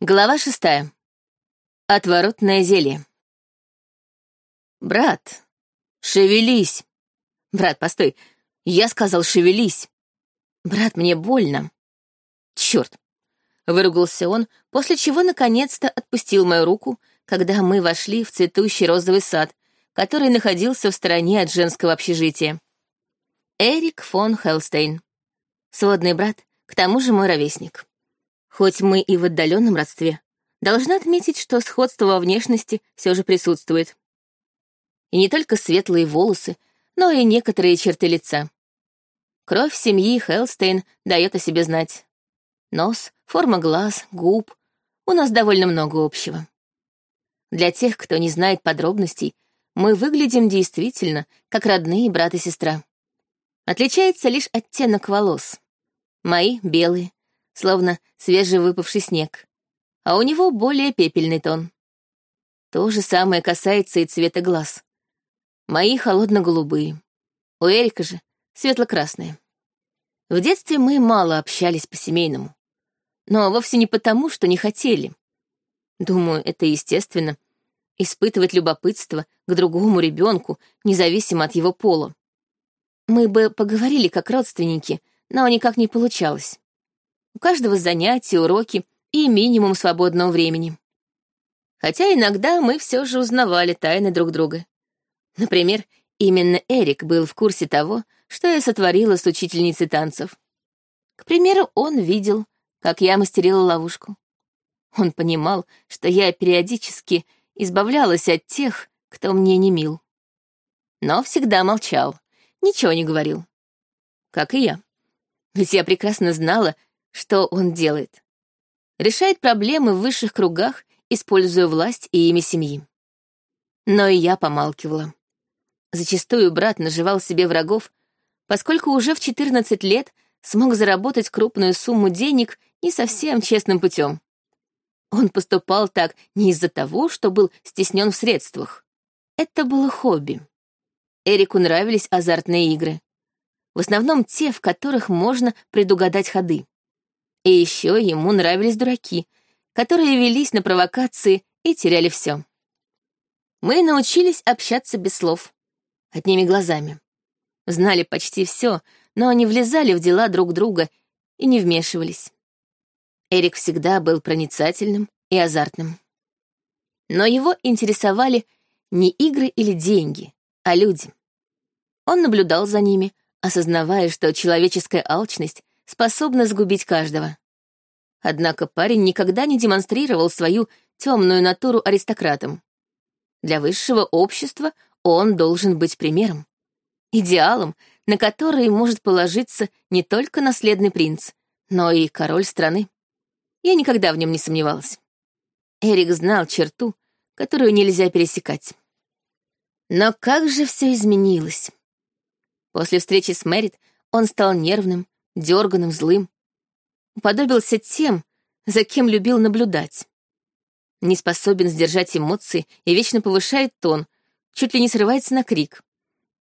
Глава шестая. Отворотное зелье. «Брат, шевелись!» «Брат, постой, я сказал шевелись!» «Брат, мне больно!» «Черт!» — выругался он, после чего наконец-то отпустил мою руку, когда мы вошли в цветущий розовый сад, который находился в стороне от женского общежития. Эрик фон Хелстейн. Сводный брат, к тому же мой ровесник. Хоть мы и в отдаленном родстве, должна отметить, что сходство во внешности все же присутствует. И не только светлые волосы, но и некоторые черты лица. Кровь семьи Хелстейн дает о себе знать. Нос, форма глаз, губ — у нас довольно много общего. Для тех, кто не знает подробностей, мы выглядим действительно как родные брат и сестра. Отличается лишь оттенок волос. Мои — белые, словно свежевыпавший снег, а у него более пепельный тон. То же самое касается и цвета глаз. Мои холодно-голубые. У Эрика же светло-красные. В детстве мы мало общались по-семейному. Но вовсе не потому, что не хотели. Думаю, это естественно — испытывать любопытство к другому ребенку, независимо от его пола. Мы бы поговорили как родственники, но никак не получалось. У каждого занятия, уроки и минимум свободного времени. Хотя иногда мы все же узнавали тайны друг друга. Например, именно Эрик был в курсе того, что я сотворила с учительницей танцев. К примеру, он видел, как я мастерила ловушку. Он понимал, что я периодически избавлялась от тех, кто мне не мил. Но всегда молчал, ничего не говорил. Как и я. Ведь я прекрасно знала, что он делает? Решает проблемы в высших кругах, используя власть и имя семьи. Но и я помалкивала. Зачастую брат наживал себе врагов, поскольку уже в 14 лет смог заработать крупную сумму денег не совсем честным путем. Он поступал так не из-за того, что был стеснен в средствах. Это было хобби. Эрику нравились азартные игры. В основном те, в которых можно предугадать ходы. И еще ему нравились дураки, которые велись на провокации и теряли все. Мы научились общаться без слов, одними глазами. Знали почти все, но не влезали в дела друг друга и не вмешивались. Эрик всегда был проницательным и азартным. Но его интересовали не игры или деньги, а люди. Он наблюдал за ними, осознавая, что человеческая алчность способна сгубить каждого. Однако парень никогда не демонстрировал свою темную натуру аристократам. Для высшего общества он должен быть примером, идеалом, на который может положиться не только наследный принц, но и король страны. Я никогда в нем не сомневалась. Эрик знал черту, которую нельзя пересекать. Но как же все изменилось? После встречи с Мэрит он стал нервным, дерганым, злым. Уподобился тем, за кем любил наблюдать. Не способен сдержать эмоции и вечно повышает тон, чуть ли не срывается на крик.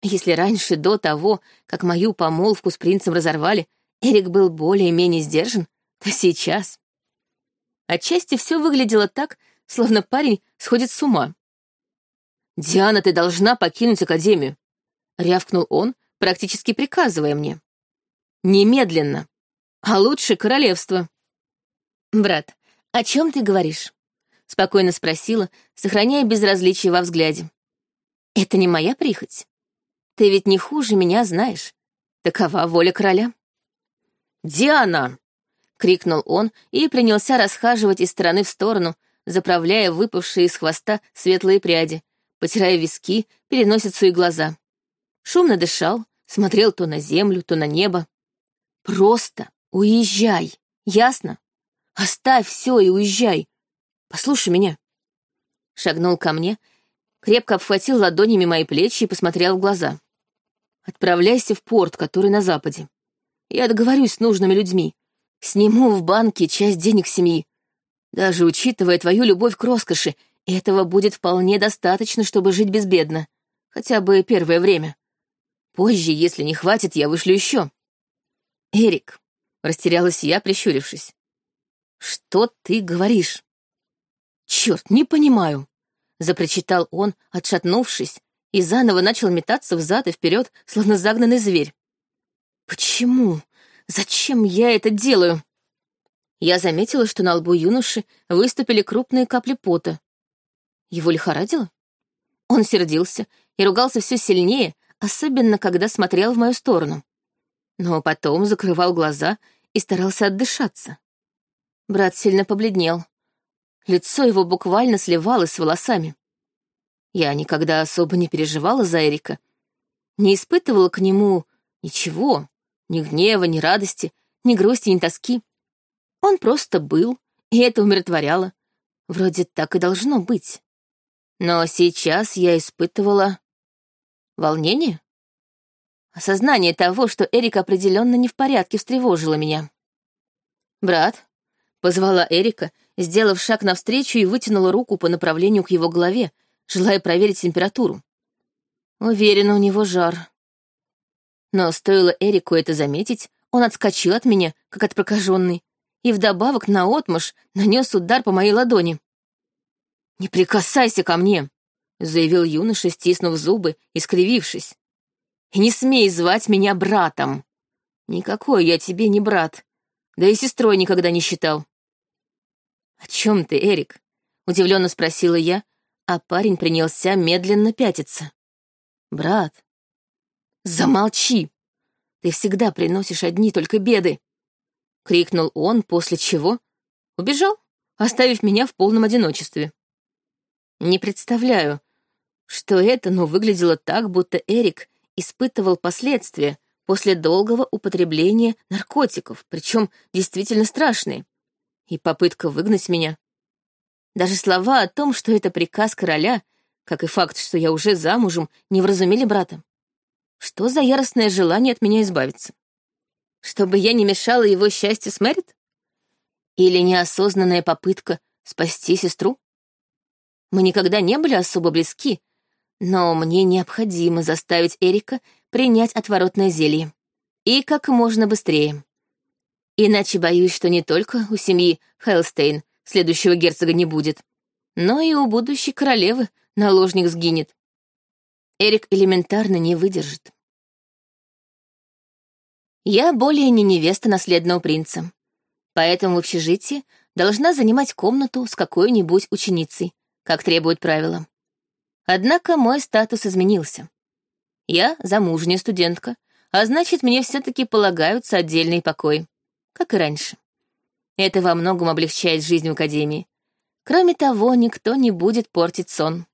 Если раньше, до того, как мою помолвку с принцем разорвали, Эрик был более-менее сдержан, то сейчас. Отчасти все выглядело так, словно парень сходит с ума. «Диана, ты должна покинуть Академию», — рявкнул он, практически приказывая мне. Немедленно. А лучше королевство. Брат, о чем ты говоришь? Спокойно спросила, сохраняя безразличие во взгляде. Это не моя прихоть. Ты ведь не хуже меня знаешь. Такова воля короля. «Диана!» — крикнул он и принялся расхаживать из стороны в сторону, заправляя выпавшие из хвоста светлые пряди, потирая виски, переносицу и глаза. Шумно дышал, смотрел то на землю, то на небо. Просто уезжай, ясно? Оставь все и уезжай. Послушай меня. Шагнул ко мне, крепко обхватил ладонями мои плечи и посмотрел в глаза. Отправляйся в порт, который на западе. Я договорюсь с нужными людьми. Сниму в банке часть денег семьи. Даже учитывая твою любовь к роскоши, этого будет вполне достаточно, чтобы жить безбедно. Хотя бы первое время. Позже, если не хватит, я вышлю еще. «Эрик», — растерялась я, прищурившись. «Что ты говоришь?» «Черт, не понимаю!» — запричитал он, отшатнувшись, и заново начал метаться взад и вперед, словно загнанный зверь. «Почему? Зачем я это делаю?» Я заметила, что на лбу юноши выступили крупные капли пота. Его лихорадило? Он сердился и ругался все сильнее, особенно когда смотрел в мою сторону. Но потом закрывал глаза и старался отдышаться. Брат сильно побледнел. Лицо его буквально сливалось с волосами. Я никогда особо не переживала за Эрика, не испытывала к нему ничего, ни гнева, ни радости, ни грусти, ни тоски. Он просто был, и это умиротворяло. Вроде так и должно быть. Но сейчас я испытывала волнение. Осознание того, что Эрик определенно не в порядке, встревожило меня. «Брат», — позвала Эрика, сделав шаг навстречу и вытянула руку по направлению к его голове, желая проверить температуру. Уверена, у него жар. Но стоило Эрику это заметить, он отскочил от меня, как от прокаженной, и вдобавок наотмашь нанес удар по моей ладони. «Не прикасайся ко мне!» — заявил юноша, стиснув зубы и скривившись. «И не смей звать меня братом! Никакой я тебе не брат, да и сестрой никогда не считал». «О чем ты, Эрик?» — удивленно спросила я, а парень принялся медленно пятиться. «Брат, замолчи! Ты всегда приносишь одни только беды!» — крикнул он, после чего убежал, оставив меня в полном одиночестве. Не представляю, что это, но выглядело так, будто Эрик испытывал последствия после долгого употребления наркотиков, причем действительно страшные, и попытка выгнать меня. Даже слова о том, что это приказ короля, как и факт, что я уже замужем, не вразумили брата. Что за яростное желание от меня избавиться? Чтобы я не мешала его счастью с Мэрит? Или неосознанная попытка спасти сестру? Мы никогда не были особо близки, но мне необходимо заставить Эрика принять отворотное зелье. И как можно быстрее. Иначе боюсь, что не только у семьи Хелстейн следующего герцога не будет, но и у будущей королевы наложник сгинет. Эрик элементарно не выдержит. Я более не невеста наследного принца, поэтому в общежитии должна занимать комнату с какой-нибудь ученицей, как требуют правила. Однако мой статус изменился. Я замужняя студентка, а значит, мне все-таки полагаются отдельные покои, как и раньше. Это во многом облегчает жизнь в Академии. Кроме того, никто не будет портить сон.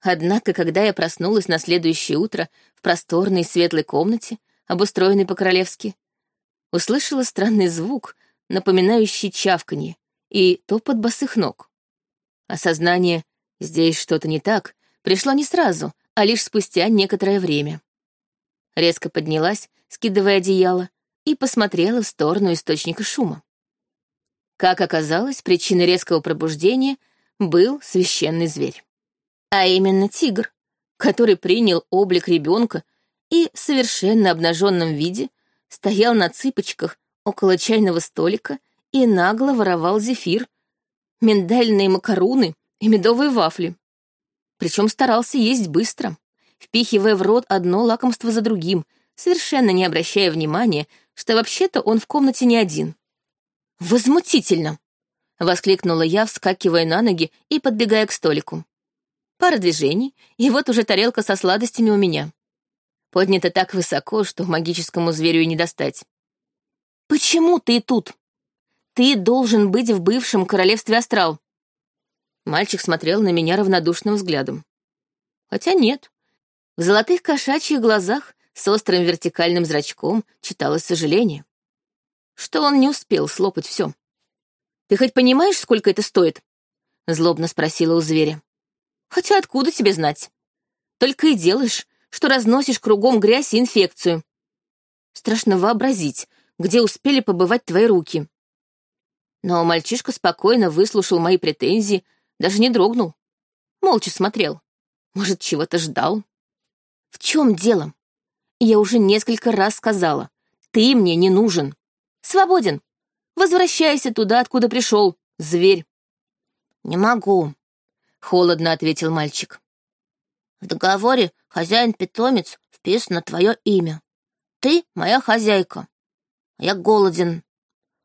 Однако, когда я проснулась на следующее утро в просторной светлой комнате, обустроенной по-королевски, услышала странный звук, напоминающий чавканье, и топот босых ног. Осознание «здесь что-то не так» пришло не сразу, а лишь спустя некоторое время. Резко поднялась, скидывая одеяло, и посмотрела в сторону источника шума. Как оказалось, причиной резкого пробуждения был священный зверь. А именно тигр, который принял облик ребенка и в совершенно обнаженном виде стоял на цыпочках около чайного столика и нагло воровал зефир, миндальные макаруны и медовые вафли. Причем старался есть быстро, впихивая в рот одно лакомство за другим, совершенно не обращая внимания, что вообще-то он в комнате не один. «Возмутительно!» — воскликнула я, вскакивая на ноги и подбегая к столику. Пара движений, и вот уже тарелка со сладостями у меня. Поднята так высоко, что магическому зверю и не достать. «Почему ты тут? Ты должен быть в бывшем королевстве Астрал». Мальчик смотрел на меня равнодушным взглядом. Хотя нет. В золотых кошачьих глазах с острым вертикальным зрачком читалось сожаление что он не успел слопать все. «Ты хоть понимаешь, сколько это стоит?» — злобно спросила у зверя. «Хотя откуда тебе знать? Только и делаешь, что разносишь кругом грязь и инфекцию. Страшно вообразить, где успели побывать твои руки». Но мальчишка спокойно выслушал мои претензии, даже не дрогнул. Молча смотрел. Может, чего-то ждал. «В чем дело? Я уже несколько раз сказала. Ты мне не нужен. Свободен. Возвращайся туда, откуда пришел, зверь. Не могу, холодно ответил мальчик. В договоре хозяин-питомец вписан на твое имя. Ты моя хозяйка. Я голоден,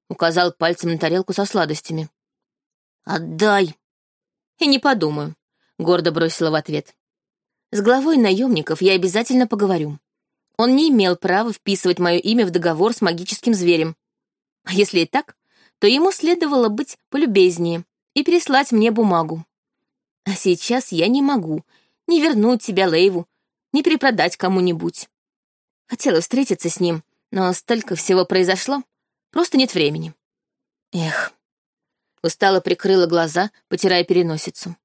указал пальцем на тарелку со сладостями. Отдай. И не подумаю, гордо бросила в ответ. С главой наемников я обязательно поговорю. Он не имел права вписывать мое имя в договор с магическим зверем. А если и так, то ему следовало быть полюбезнее и переслать мне бумагу. А сейчас я не могу ни вернуть тебя Лейву, ни перепродать кому-нибудь. Хотела встретиться с ним, но столько всего произошло, просто нет времени. Эх. Устало прикрыла глаза, потирая переносицу.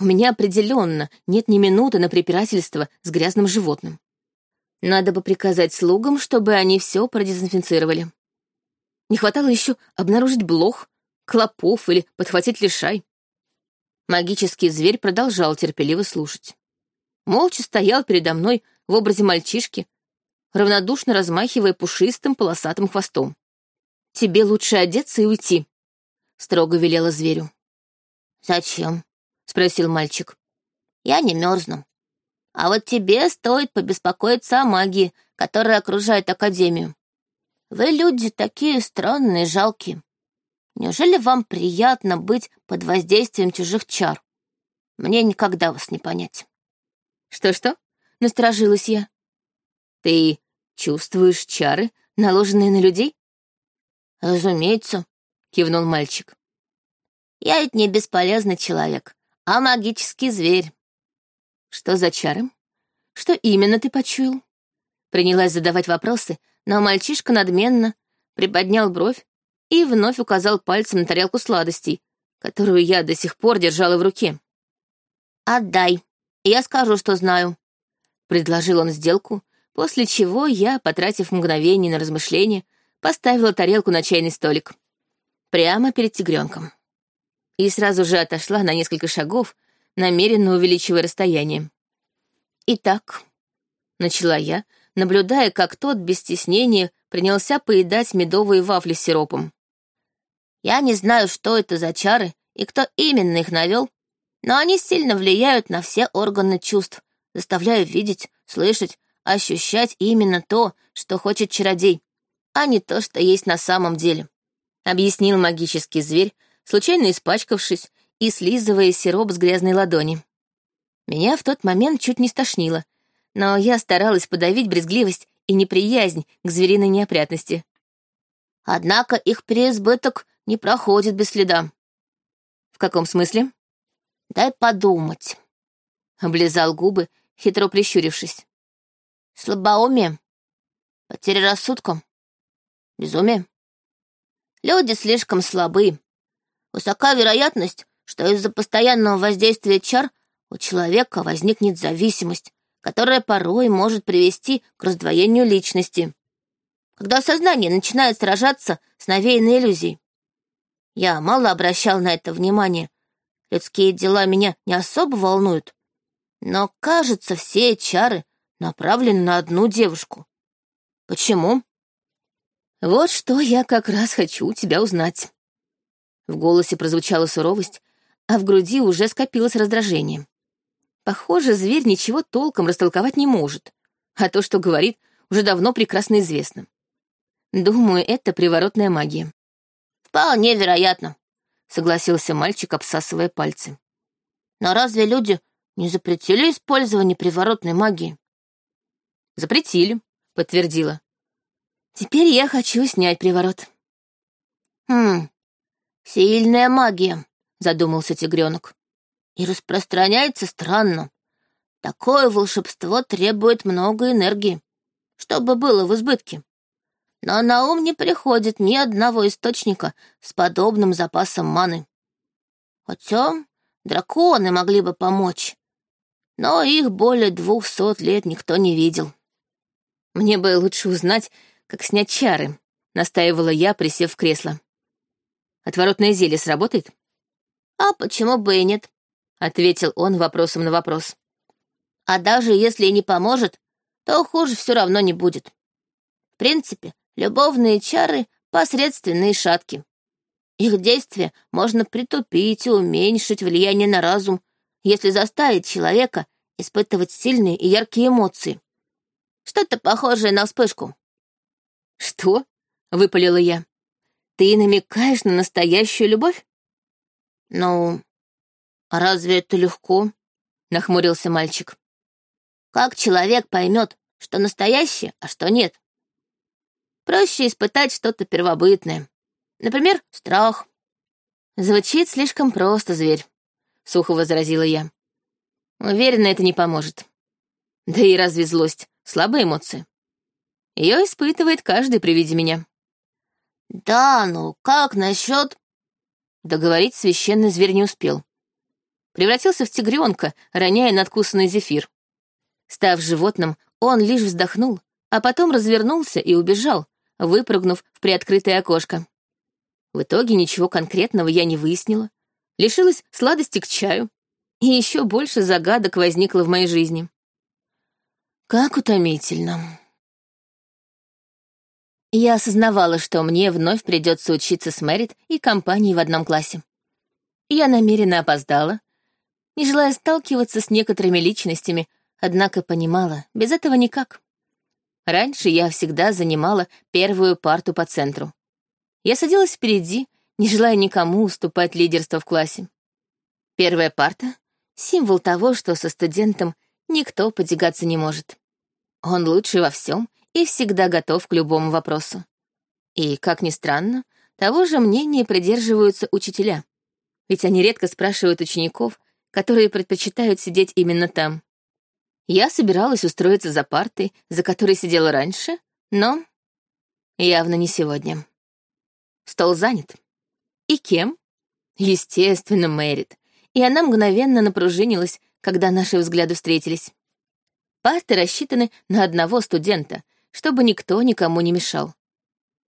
У меня определенно нет ни минуты на препирательство с грязным животным. Надо бы приказать слугам, чтобы они все продезинфицировали. Не хватало еще обнаружить блох, клопов или подхватить лишай. Магический зверь продолжал терпеливо слушать. Молча стоял передо мной в образе мальчишки, равнодушно размахивая пушистым полосатым хвостом. «Тебе лучше одеться и уйти», — строго велела зверю. «Зачем?» — спросил мальчик. «Я не мерзну. А вот тебе стоит побеспокоиться о магии, которая окружает Академию. Вы люди такие странные, жалкие. Неужели вам приятно быть под воздействием чужих чар? Мне никогда вас не понять. Что-что? Насторожилась я. Ты чувствуешь чары, наложенные на людей? Разумеется, кивнул мальчик. Я ведь не бесполезный человек, а магический зверь. Что за чары? Что именно ты почуял? Принялась задавать вопросы, но мальчишка надменно приподнял бровь и вновь указал пальцем на тарелку сладостей, которую я до сих пор держала в руке. «Отдай, я скажу, что знаю», — предложил он сделку, после чего я, потратив мгновение на размышление, поставила тарелку на чайный столик. Прямо перед тигренком. И сразу же отошла на несколько шагов, намеренно увеличивая расстояние. «Итак», — начала я, наблюдая, как тот без стеснения принялся поедать медовые вафли с сиропом. Я не знаю, что это за чары и кто именно их навел, но они сильно влияют на все органы чувств, заставляя видеть, слышать, ощущать именно то, что хочет чародей, а не то, что есть на самом деле», — объяснил магический зверь, случайно испачкавшись и слизывая сироп с грязной ладони. Меня в тот момент чуть не стошнило, но я старалась подавить брезгливость и неприязнь к звериной неопрятности. Однако их переизбыток не проходит без следа. В каком смысле? Дай подумать. Облизал губы, хитро прищурившись. Слабоумие, потеря рассудка, безумие. Люди слишком слабы. Высока вероятность, что из-за постоянного воздействия чар у человека возникнет зависимость, которая порой может привести к раздвоению личности. Когда сознание начинает сражаться с навеянной иллюзией. Я мало обращал на это внимание. Людские дела меня не особо волнуют. Но, кажется, все чары направлены на одну девушку. Почему? Вот что я как раз хочу у тебя узнать. В голосе прозвучала суровость, а в груди уже скопилось раздражение. Похоже, зверь ничего толком растолковать не может, а то, что говорит, уже давно прекрасно известно. Думаю, это приворотная магия. «Вполне вероятно», — согласился мальчик, обсасывая пальцы. «Но разве люди не запретили использование приворотной магии?» «Запретили», — подтвердила. «Теперь я хочу снять приворот». «Хм, сильная магия», — задумался тигренок. «И распространяется странно. Такое волшебство требует много энергии, чтобы было в избытке но на ум не приходит ни одного источника с подобным запасом маны. Хотя драконы могли бы помочь, но их более двухсот лет никто не видел. Мне бы лучше узнать, как снять чары, настаивала я, присев в кресло. Отворотное зелье сработает? А почему бы и нет? ответил он вопросом на вопрос. А даже если и не поможет, то хуже все равно не будет. В принципе, Любовные чары посредственные шатки. Их действие можно притупить и уменьшить влияние на разум, если заставить человека испытывать сильные и яркие эмоции. Что-то похожее на вспышку. «Что?» — выпалила я. «Ты намекаешь на настоящую любовь?» «Ну, разве это легко?» — нахмурился мальчик. «Как человек поймет, что настоящее, а что нет? Проще испытать что-то первобытное. Например, страх». «Звучит слишком просто, зверь», — сухо возразила я. «Уверена, это не поможет. Да и разве злость — слабая эмоция? Ее испытывает каждый при виде меня». «Да, ну как насчет...» Договорить священный зверь не успел. Превратился в тигренка, роняя надкусанный зефир. Став животным, он лишь вздохнул, а потом развернулся и убежал, выпрыгнув в приоткрытое окошко. В итоге ничего конкретного я не выяснила, лишилась сладости к чаю, и еще больше загадок возникло в моей жизни. Как утомительно. Я осознавала, что мне вновь придется учиться с Мэрит и компанией в одном классе. Я намеренно опоздала, не желая сталкиваться с некоторыми личностями, однако понимала, без этого никак. Раньше я всегда занимала первую парту по центру. Я садилась впереди, не желая никому уступать лидерство в классе. Первая парта — символ того, что со студентом никто подвигаться не может. Он лучший во всем и всегда готов к любому вопросу. И, как ни странно, того же мнения придерживаются учителя, ведь они редко спрашивают учеников, которые предпочитают сидеть именно там. Я собиралась устроиться за партой, за которой сидела раньше, но явно не сегодня. Стол занят. И кем? Естественно, Мэрит. И она мгновенно напружинилась, когда наши взгляды встретились. Парты рассчитаны на одного студента, чтобы никто никому не мешал.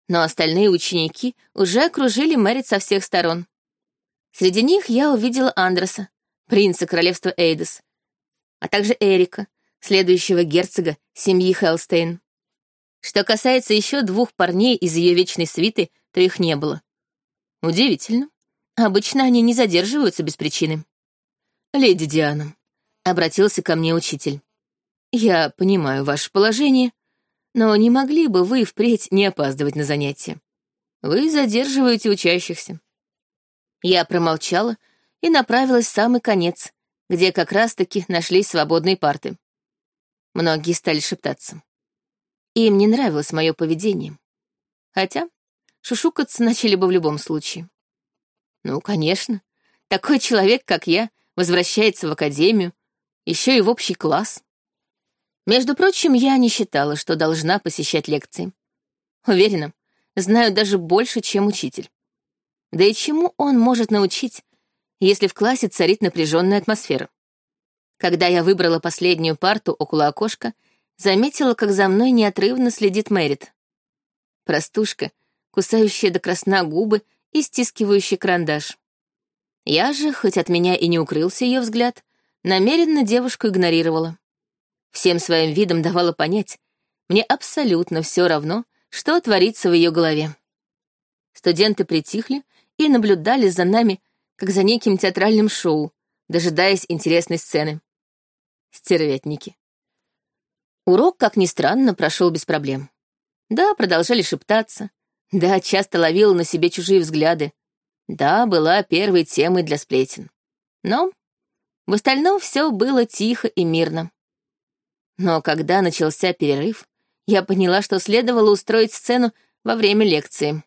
Но остальные ученики уже окружили Мэрит со всех сторон. Среди них я увидела Андреса, принца королевства Эйдес, а также Эрика, следующего герцога семьи Хелстейн. Что касается еще двух парней из ее вечной свиты, то их не было. Удивительно. Обычно они не задерживаются без причины. «Леди Диана», — обратился ко мне учитель, — «я понимаю ваше положение, но не могли бы вы впредь не опаздывать на занятия? Вы задерживаете учащихся». Я промолчала и направилась в самый конец, где как раз-таки нашлись свободные парты. Многие стали шептаться. Им не нравилось мое поведение. Хотя шушукаться начали бы в любом случае. Ну, конечно, такой человек, как я, возвращается в академию, еще и в общий класс. Между прочим, я не считала, что должна посещать лекции. Уверена, знаю даже больше, чем учитель. Да и чему он может научить, если в классе царит напряженная атмосфера? Когда я выбрала последнюю парту около окошка, заметила, как за мной неотрывно следит Мэрит. Простушка, кусающая до красна губы и стискивающая карандаш. Я же, хоть от меня и не укрылся ее взгляд, намеренно девушку игнорировала. Всем своим видом давала понять, мне абсолютно все равно, что творится в ее голове. Студенты притихли и наблюдали за нами, как за неким театральным шоу, дожидаясь интересной сцены. Стервятники. Урок, как ни странно, прошел без проблем. Да, продолжали шептаться. Да, часто ловила на себе чужие взгляды. Да, была первой темой для сплетен. Но в остальном все было тихо и мирно. Но когда начался перерыв, я поняла, что следовало устроить сцену во время лекции.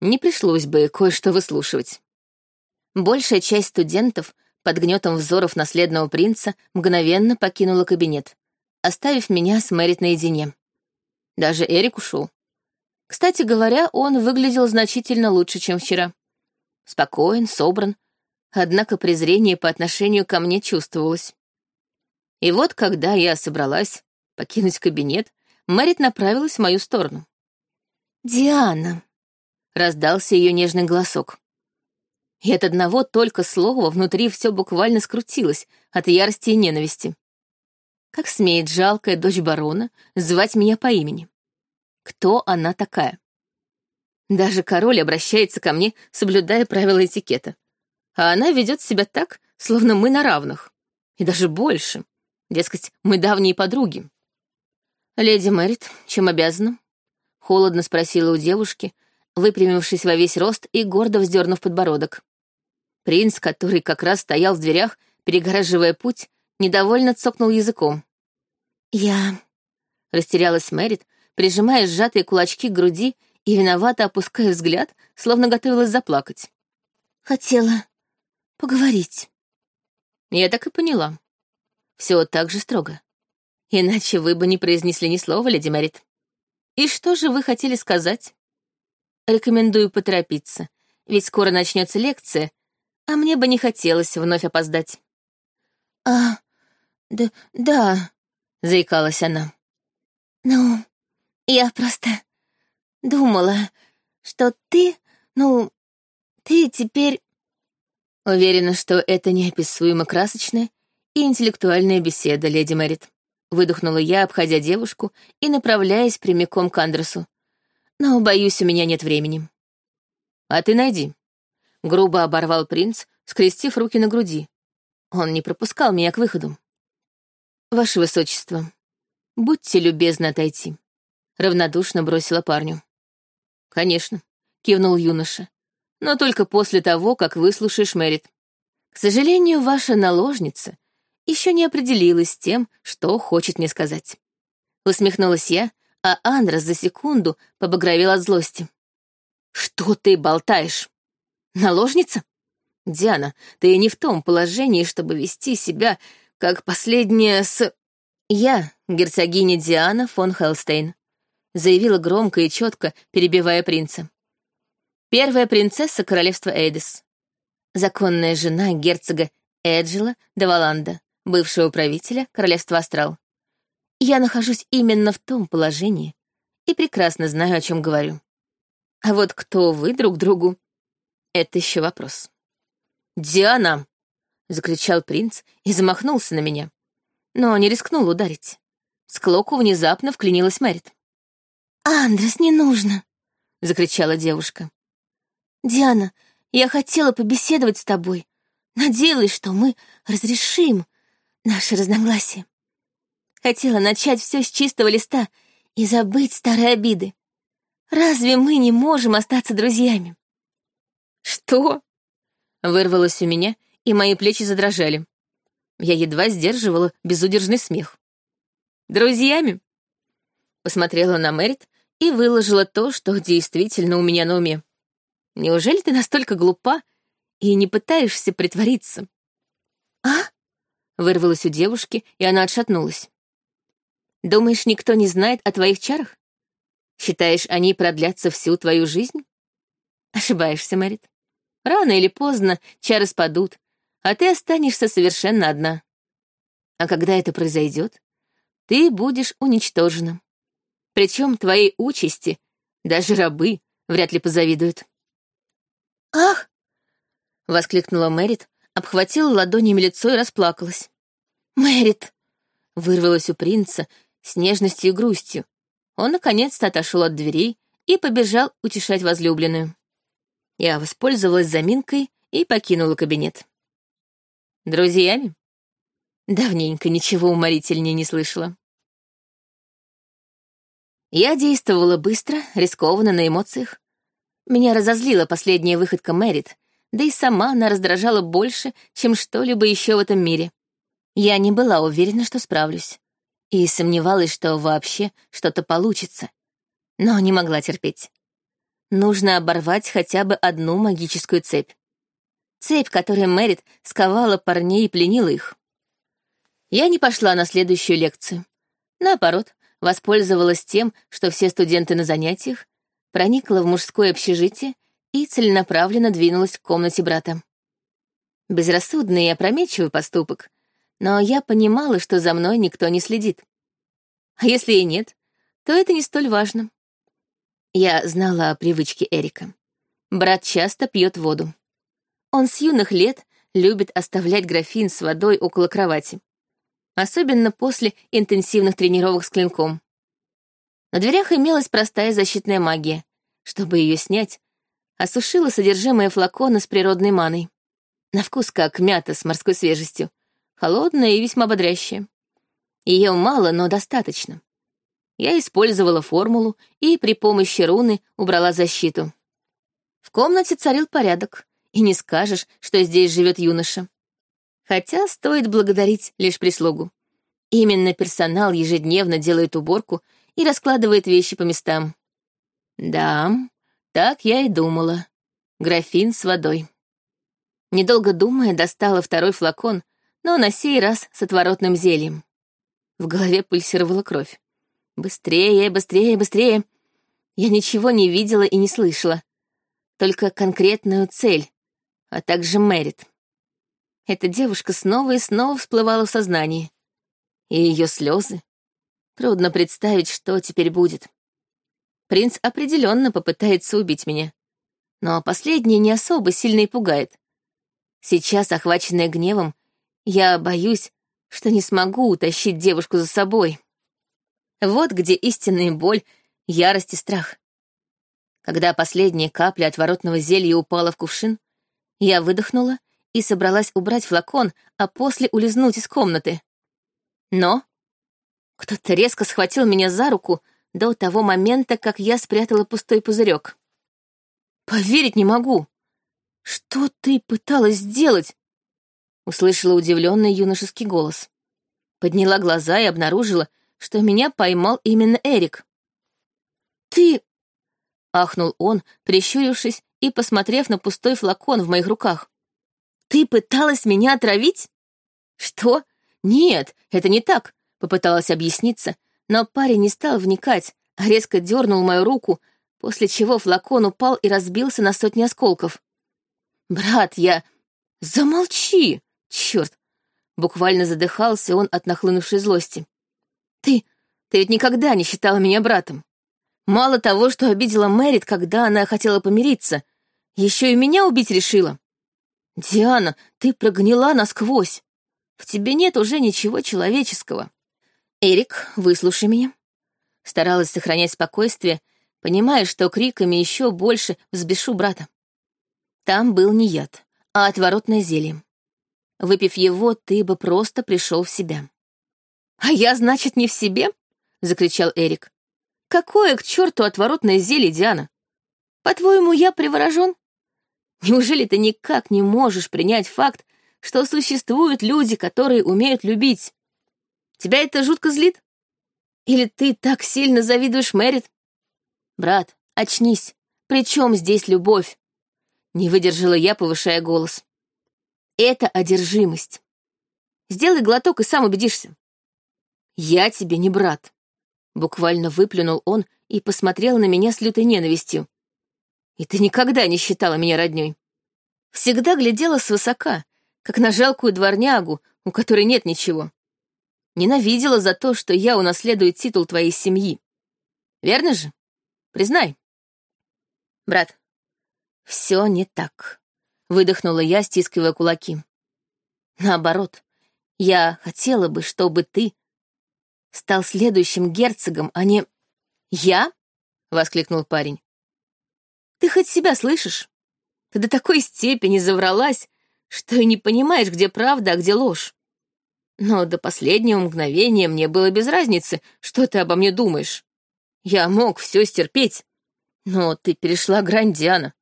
Не пришлось бы кое-что выслушивать. Большая часть студентов под гнетом взоров наследного принца мгновенно покинула кабинет, оставив меня с Мэрит наедине. Даже Эрик ушел. Кстати говоря, он выглядел значительно лучше, чем вчера. Спокоен, собран, однако презрение по отношению ко мне чувствовалось. И вот, когда я собралась покинуть кабинет, Мэрит направилась в мою сторону. «Диана», — раздался ее нежный голосок. И от одного только слова внутри все буквально скрутилось от ярости и ненависти. Как смеет жалкая дочь барона звать меня по имени? Кто она такая? Даже король обращается ко мне, соблюдая правила этикета. А она ведет себя так, словно мы на равных. И даже больше. Дескать, мы давние подруги. «Леди Мэрит, чем обязана?» — холодно спросила у девушки, выпрямившись во весь рост и гордо вздернув подбородок. Принц, который как раз стоял в дверях, перегораживая путь, недовольно цокнул языком. «Я...» — растерялась Мэрит, прижимая сжатые кулачки к груди и виновато опуская взгляд, словно готовилась заплакать. «Хотела поговорить». Я так и поняла. Все так же строго. Иначе вы бы не произнесли ни слова, леди Мэрит. И что же вы хотели сказать? Рекомендую поторопиться, ведь скоро начнется лекция, а мне бы не хотелось вновь опоздать. «А, да, да», — заикалась она. «Ну, я просто думала, что ты, ну, ты теперь...» Уверена, что это неописуемо красочная и интеллектуальная беседа, леди Мэрит. Выдохнула я, обходя девушку и направляясь прямиком к Андресу. Но, боюсь, у меня нет времени. А ты найди. Грубо оборвал принц, скрестив руки на груди. Он не пропускал меня к выходу. Ваше Высочество, будьте любезны отойти. Равнодушно бросила парню. Конечно, кивнул юноша. Но только после того, как выслушаешь Мэрит. К сожалению, ваша наложница еще не определилась с тем, что хочет мне сказать. Усмехнулась я, а Андрес за секунду побагровел от злости. «Что ты болтаешь? Наложница? Диана, ты не в том положении, чтобы вести себя, как последняя с...» «Я, герцогиня Диана фон Хелстейн», заявила громко и четко, перебивая принца. «Первая принцесса королевства Эйдес. Законная жена герцога Эджела де Валанда, бывшего правителя королевства Астрал. Я нахожусь именно в том положении и прекрасно знаю, о чем говорю. А вот кто вы друг другу, это еще вопрос. «Диана!» — закричал принц и замахнулся на меня, но не рискнул ударить. С Клоку внезапно вклинилась Мэрит. «Андрес, не нужно!» — закричала девушка. «Диана, я хотела побеседовать с тобой. Надеялась, что мы разрешим наши разногласия. Хотела начать все с чистого листа и забыть старые обиды. Разве мы не можем остаться друзьями? Что? Вырвалось у меня, и мои плечи задрожали. Я едва сдерживала безудержный смех. Друзьями? Посмотрела на Мэрит и выложила то, что действительно у меня на уме. Неужели ты настолько глупа и не пытаешься притвориться? А? Вырвалось у девушки, и она отшатнулась. «Думаешь, никто не знает о твоих чарах? Считаешь, они продлятся всю твою жизнь?» Ошибаешься, Мэрит. Рано или поздно чары спадут, а ты останешься совершенно одна. А когда это произойдет, ты будешь уничтожена. Причем твоей участи даже рабы вряд ли позавидуют. «Ах!» — воскликнула Мэрит, обхватила ладонями лицо и расплакалась. «Мэрит!» — вырвалась у принца с нежностью и грустью. Он наконец-то отошел от дверей и побежал утешать возлюбленную. Я воспользовалась заминкой и покинула кабинет. Друзьями? Давненько ничего уморительнее не слышала. Я действовала быстро, рискованно на эмоциях. Меня разозлила последняя выходка Мэрит, да и сама она раздражала больше, чем что-либо еще в этом мире. Я не была уверена, что справлюсь, и сомневалась, что вообще что-то получится, но не могла терпеть. Нужно оборвать хотя бы одну магическую цепь. Цепь, которая Мэрит сковала парней и пленила их. Я не пошла на следующую лекцию. Наоборот, воспользовалась тем, что все студенты на занятиях, проникла в мужское общежитие и целенаправленно двинулась к комнате брата. Безрассудный и опрометчивый поступок, но я понимала, что за мной никто не следит. А если и нет, то это не столь важно. Я знала о привычке Эрика. Брат часто пьет воду. Он с юных лет любит оставлять графин с водой около кровати, особенно после интенсивных тренировок с клинком. На дверях имелась простая защитная магия, Чтобы ее снять, осушила содержимое флакона с природной маной. На вкус как мята с морской свежестью, холодная и весьма бодрящая. Ее мало, но достаточно. Я использовала формулу и при помощи руны убрала защиту. В комнате царил порядок, и не скажешь, что здесь живет юноша. Хотя стоит благодарить лишь прислугу. Именно персонал ежедневно делает уборку и раскладывает вещи по местам. Да, так я и думала. Графин с водой. Недолго думая, достала второй флакон, но на сей раз с отворотным зельем. В голове пульсировала кровь. Быстрее, быстрее, быстрее. Я ничего не видела и не слышала. Только конкретную цель, а также Мэрит. Эта девушка снова и снова всплывала в сознании. И ее слезы. Трудно представить, что теперь будет. Принц определенно попытается убить меня. Но последнее не особо сильно и пугает. Сейчас, охваченная гневом, я боюсь, что не смогу утащить девушку за собой. Вот где истинная боль, ярость и страх. Когда последняя капля отворотного зелья упала в кувшин, я выдохнула и собралась убрать флакон, а после улизнуть из комнаты. Но кто-то резко схватил меня за руку до того момента, как я спрятала пустой пузырек. «Поверить не могу!» «Что ты пыталась сделать?» Услышала удивленный юношеский голос. Подняла глаза и обнаружила, что меня поймал именно Эрик. «Ты...» — ахнул он, прищурившись и посмотрев на пустой флакон в моих руках. «Ты пыталась меня отравить?» «Что? Нет, это не так», — попыталась объясниться, но парень не стал вникать, а резко дернул мою руку, после чего флакон упал и разбился на сотни осколков. «Брат, я...» «Замолчи! Черт!» Буквально задыхался он от нахлынувшей злости. «Ты... ты ведь никогда не считала меня братом. Мало того, что обидела Мэрит, когда она хотела помириться, еще и меня убить решила. Диана, ты прогнила насквозь. В тебе нет уже ничего человеческого. Эрик, выслушай меня». Старалась сохранять спокойствие, понимая, что криками еще больше взбешу брата. Там был не яд, а отворотное зелье. Выпив его, ты бы просто пришел в себя. «А я, значит, не в себе?» — закричал Эрик. «Какое к черту отворотное зелье, Диана? По-твоему, я приворожен? Неужели ты никак не можешь принять факт, что существуют люди, которые умеют любить? Тебя это жутко злит? Или ты так сильно завидуешь Мэрит? Брат, очнись. При чем здесь любовь? Не выдержала я, повышая голос. Это одержимость. Сделай глоток и сам убедишься. Я тебе не брат. Буквально выплюнул он и посмотрел на меня с лютой ненавистью. И ты никогда не считала меня роднёй. Всегда глядела свысока, как на жалкую дворнягу, у которой нет ничего. Ненавидела за то, что я унаследую титул твоей семьи. Верно же? Признай. Брат, все не так», — выдохнула я, стискивая кулаки. «Наоборот, я хотела бы, чтобы ты стал следующим герцогом, а не...» «Я?» — воскликнул парень. «Ты хоть себя слышишь? Ты до такой степени завралась, что и не понимаешь, где правда, а где ложь. Но до последнего мгновения мне было без разницы, что ты обо мне думаешь. Я мог все стерпеть, но ты перешла грань, Диана.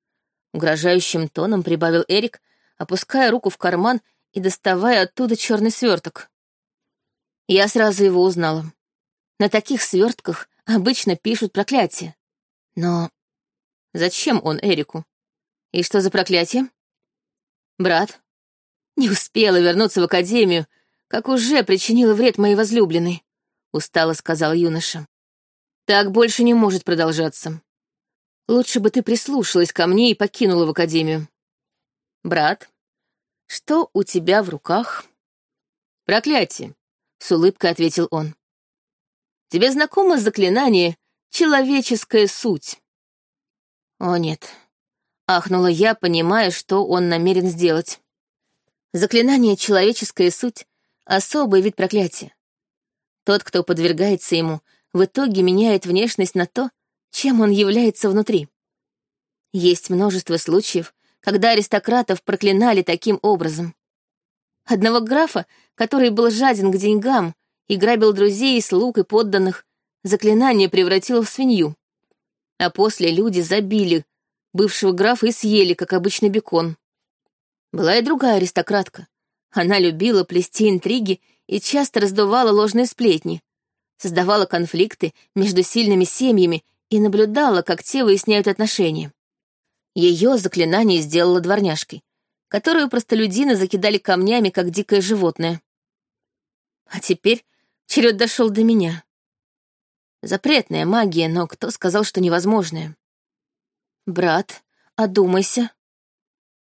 Угрожающим тоном прибавил Эрик, опуская руку в карман и доставая оттуда черный сверток. Я сразу его узнала. На таких свертках обычно пишут проклятие. Но зачем он Эрику? И что за проклятие? Брат. Не успела вернуться в академию, как уже причинила вред моей возлюбленной, устало сказал юноша. Так больше не может продолжаться. Лучше бы ты прислушалась ко мне и покинула в академию. Брат, что у тебя в руках? Проклятие, с улыбкой ответил он. Тебе знакомо заклинание «человеческая суть»? О, нет. Ахнула я, понимая, что он намерен сделать. Заклинание «человеческая суть» — особый вид проклятия. Тот, кто подвергается ему, в итоге меняет внешность на то, чем он является внутри. Есть множество случаев, когда аристократов проклинали таким образом. Одного графа, который был жаден к деньгам и грабил друзей, слуг и подданных, заклинание превратило в свинью. А после люди забили бывшего графа и съели, как обычный бекон. Была и другая аристократка. Она любила плести интриги и часто раздувала ложные сплетни, создавала конфликты между сильными семьями и наблюдала, как те выясняют отношения. Ее заклинание сделало дворняжкой, которую простолюдины закидали камнями, как дикое животное. А теперь черед дошел до меня. Запретная магия, но кто сказал, что невозможная? Брат, одумайся.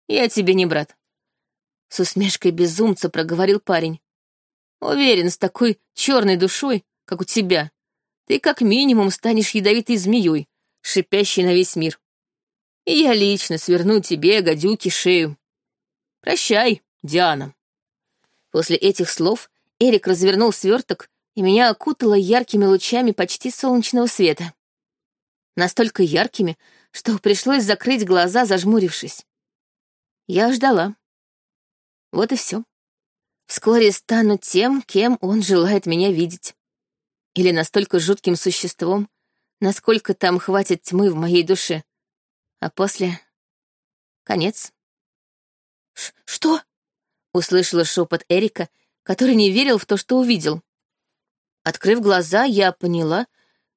Я тебе не брат. С усмешкой безумца проговорил парень. Уверен, с такой черной душой, как у тебя, ты как минимум станешь ядовитой змеей, шипящей на весь мир. И я лично сверну тебе, гадюки, шею. Прощай, Диана. После этих слов Эрик развернул сверток, и меня окутало яркими лучами почти солнечного света. Настолько яркими, что пришлось закрыть глаза, зажмурившись. Я ждала. Вот и все. Вскоре стану тем, кем он желает меня видеть. Или настолько жутким существом, насколько там хватит тьмы в моей душе. А после — конец. «Что?» — услышала шепот Эрика, который не верил в то, что увидел. Открыв глаза, я поняла,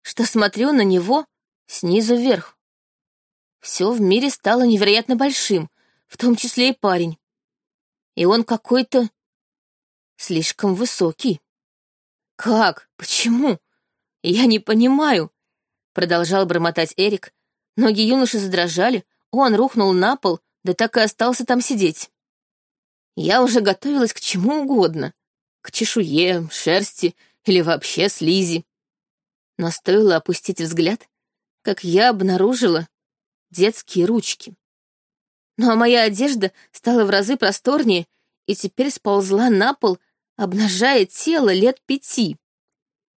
что смотрю на него снизу вверх. Все в мире стало невероятно большим, в том числе и парень. И он какой-то слишком высокий. «Как? Почему? Я не понимаю», — продолжал бормотать Эрик. Ноги юноши задрожали, он рухнул на пол, да так и остался там сидеть. Я уже готовилась к чему угодно, к чешуе, шерсти или вообще слизи. Но стоило опустить взгляд, как я обнаружила детские ручки. Ну а моя одежда стала в разы просторнее и теперь сползла на пол, обнажая тело лет пяти.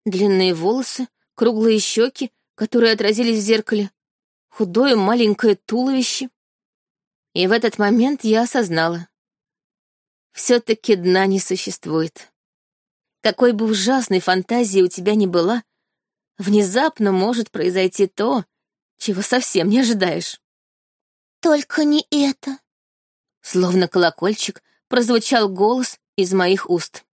Длинные волосы, круглые щеки, которые отразились в зеркале, худое маленькое туловище. И в этот момент я осознала. Все-таки дна не существует. Какой бы ужасной фантазии у тебя ни была, внезапно может произойти то, чего совсем не ожидаешь. «Только не это!» Словно колокольчик прозвучал голос из моих уст.